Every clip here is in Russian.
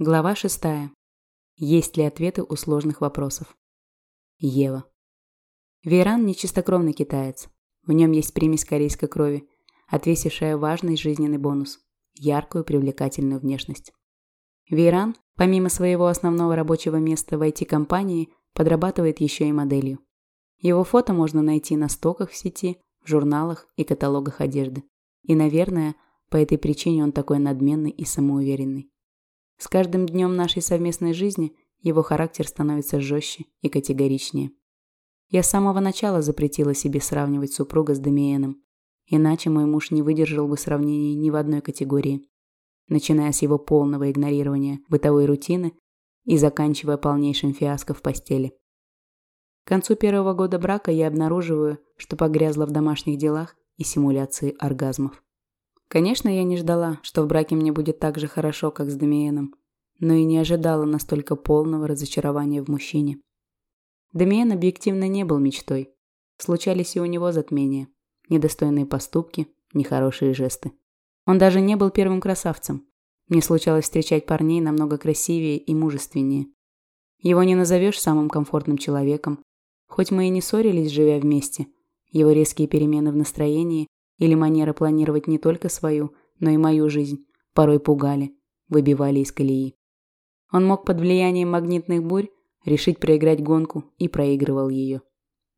Глава шестая. Есть ли ответы у сложных вопросов? Ева. Вейран – нечистокровный китаец. В нем есть примесь корейской крови, отвесившая важный жизненный бонус – яркую привлекательную внешность. Вейран, помимо своего основного рабочего места в IT-компании, подрабатывает еще и моделью. Его фото можно найти на стоках в сети, в журналах и каталогах одежды. И, наверное, по этой причине он такой надменный и самоуверенный. С каждым днем нашей совместной жизни его характер становится жестче и категоричнее. Я с самого начала запретила себе сравнивать супруга с Демиеном, иначе мой муж не выдержал бы сравнений ни в одной категории, начиная с его полного игнорирования бытовой рутины и заканчивая полнейшим фиаско в постели. К концу первого года брака я обнаруживаю, что погрязла в домашних делах и симуляции оргазмов. Конечно, я не ждала, что в браке мне будет так же хорошо, как с Демиеном, но и не ожидала настолько полного разочарования в мужчине. Демиен объективно не был мечтой. Случались и у него затмения, недостойные поступки, нехорошие жесты. Он даже не был первым красавцем. Мне случалось встречать парней намного красивее и мужественнее. Его не назовешь самым комфортным человеком. Хоть мы и не ссорились, живя вместе, его резкие перемены в настроении или манера планировать не только свою, но и мою жизнь порой пугали, выбивали из колеи. Он мог под влиянием магнитных бурь решить проиграть гонку и проигрывал ее.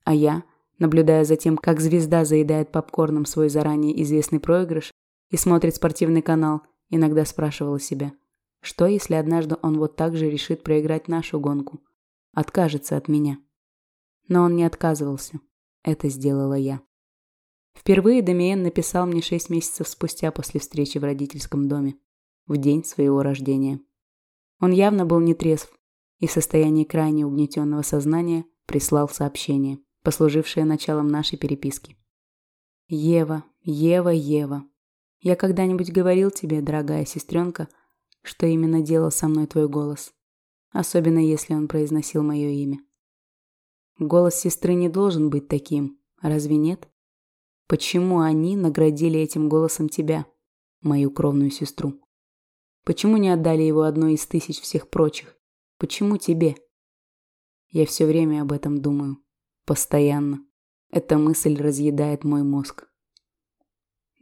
А я, наблюдая за тем, как звезда заедает попкорном свой заранее известный проигрыш и смотрит спортивный канал, иногда спрашивала себя, что если однажды он вот так же решит проиграть нашу гонку, откажется от меня. Но он не отказывался. Это сделала я. Впервые Дамиен написал мне шесть месяцев спустя после встречи в родительском доме, в день своего рождения. Он явно был нетрезв и в состоянии крайне угнетенного сознания прислал сообщение, послужившее началом нашей переписки. «Ева, Ева, Ева, я когда-нибудь говорил тебе, дорогая сестренка, что именно делал со мной твой голос, особенно если он произносил мое имя. Голос сестры не должен быть таким, разве нет?» Почему они наградили этим голосом тебя, мою кровную сестру? Почему не отдали его одной из тысяч всех прочих? Почему тебе? Я все время об этом думаю. Постоянно. Эта мысль разъедает мой мозг.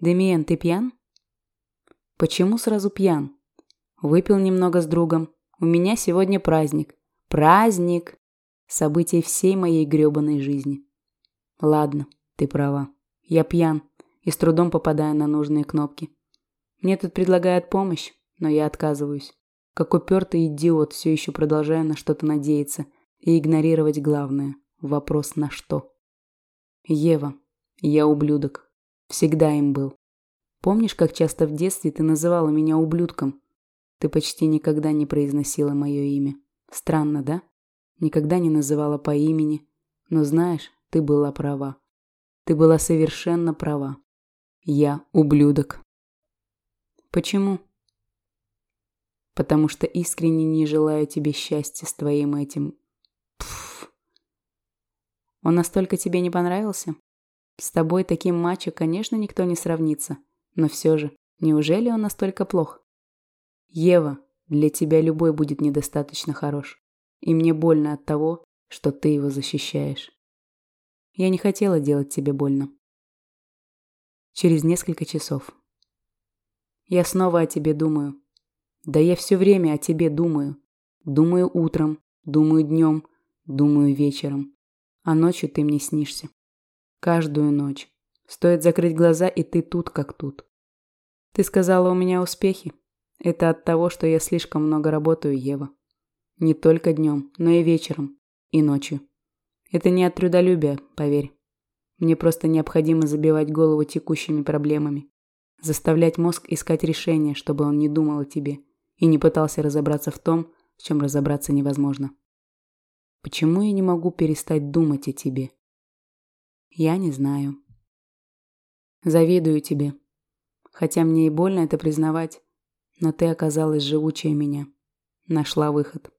Демиен, ты пьян? Почему сразу пьян? Выпил немного с другом. У меня сегодня праздник. Праздник! Событие всей моей грёбаной жизни. Ладно, ты права. Я пьян и с трудом попадаю на нужные кнопки. Мне тут предлагают помощь, но я отказываюсь. Как упертый идиот все еще продолжаю на что-то надеяться и игнорировать главное – вопрос на что. Ева, я ублюдок. Всегда им был. Помнишь, как часто в детстве ты называла меня ублюдком? Ты почти никогда не произносила мое имя. Странно, да? Никогда не называла по имени. Но знаешь, ты была права. Ты была совершенно права. Я ублюдок. Почему? Потому что искренне не желаю тебе счастья с твоим этим... Пф. Он настолько тебе не понравился? С тобой таким мачо, конечно, никто не сравнится. Но все же, неужели он настолько плох? Ева, для тебя любой будет недостаточно хорош. И мне больно от того, что ты его защищаешь. Я не хотела делать тебе больно. Через несколько часов. Я снова о тебе думаю. Да я все время о тебе думаю. Думаю утром, думаю днем, думаю вечером. А ночью ты мне снишься. Каждую ночь. Стоит закрыть глаза, и ты тут как тут. Ты сказала у меня успехи. Это от того, что я слишком много работаю, Ева. Не только днем, но и вечером, и ночью. Это не от трудолюбия, поверь. Мне просто необходимо забивать голову текущими проблемами. Заставлять мозг искать решение, чтобы он не думал о тебе и не пытался разобраться в том, в чем разобраться невозможно. Почему я не могу перестать думать о тебе? Я не знаю. Завидую тебе. Хотя мне и больно это признавать, но ты оказалась живучая меня. Нашла выход.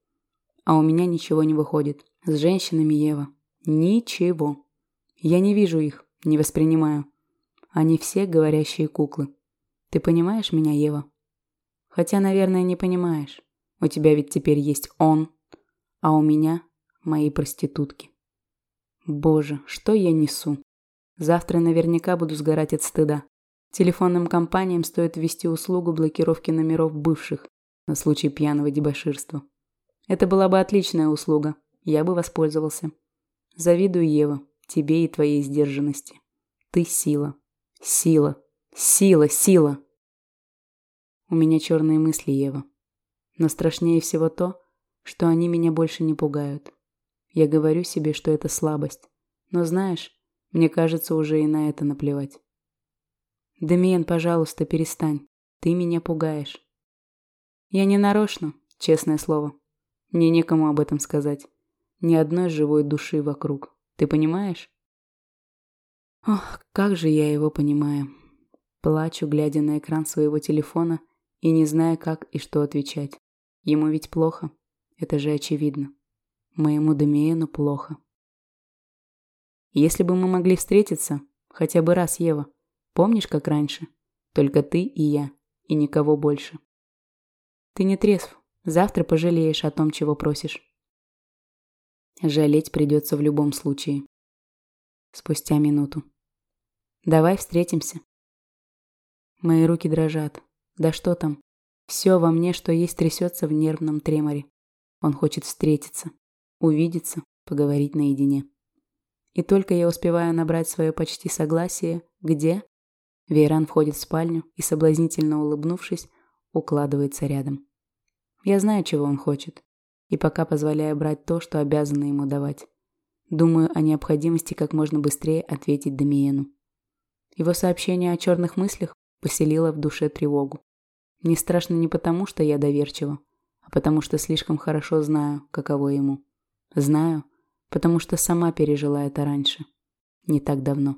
А у меня ничего не выходит. С женщинами, Ева. Ничего. Я не вижу их, не воспринимаю. Они все говорящие куклы. Ты понимаешь меня, Ева? Хотя, наверное, не понимаешь. У тебя ведь теперь есть он, а у меня мои проститутки. Боже, что я несу? Завтра наверняка буду сгорать от стыда. Телефонным компаниям стоит ввести услугу блокировки номеров бывших на случай пьяного дебоширства. Это была бы отличная услуга, я бы воспользовался. Завидую, Ева, тебе и твоей сдержанности. Ты сила. Сила. Сила, сила. У меня черные мысли, Ева. Но страшнее всего то, что они меня больше не пугают. Я говорю себе, что это слабость. Но знаешь, мне кажется, уже и на это наплевать. Демиен, пожалуйста, перестань. Ты меня пугаешь. Я не нарочно, честное слово. Мне некому об этом сказать. Ни одной живой души вокруг. Ты понимаешь? Ох, как же я его понимаю. Плачу, глядя на экран своего телефона и не зная, как и что отвечать. Ему ведь плохо. Это же очевидно. Моему Демиену плохо. Если бы мы могли встретиться, хотя бы раз, Ева, помнишь, как раньше? Только ты и я, и никого больше. Ты не трезв. Завтра пожалеешь о том, чего просишь. Жалеть придется в любом случае. Спустя минуту. Давай встретимся. Мои руки дрожат. Да что там? Все во мне, что есть, трясется в нервном треморе. Он хочет встретиться, увидеться, поговорить наедине. И только я успеваю набрать свое почти согласие, где? Вейран входит в спальню и, соблазнительно улыбнувшись, укладывается рядом. Я знаю, чего он хочет, и пока позволяю брать то, что обязана ему давать. Думаю о необходимости как можно быстрее ответить Дамиену. Его сообщение о черных мыслях поселило в душе тревогу. Мне страшно не потому, что я доверчива, а потому что слишком хорошо знаю, каково ему. Знаю, потому что сама пережила это раньше. Не так давно.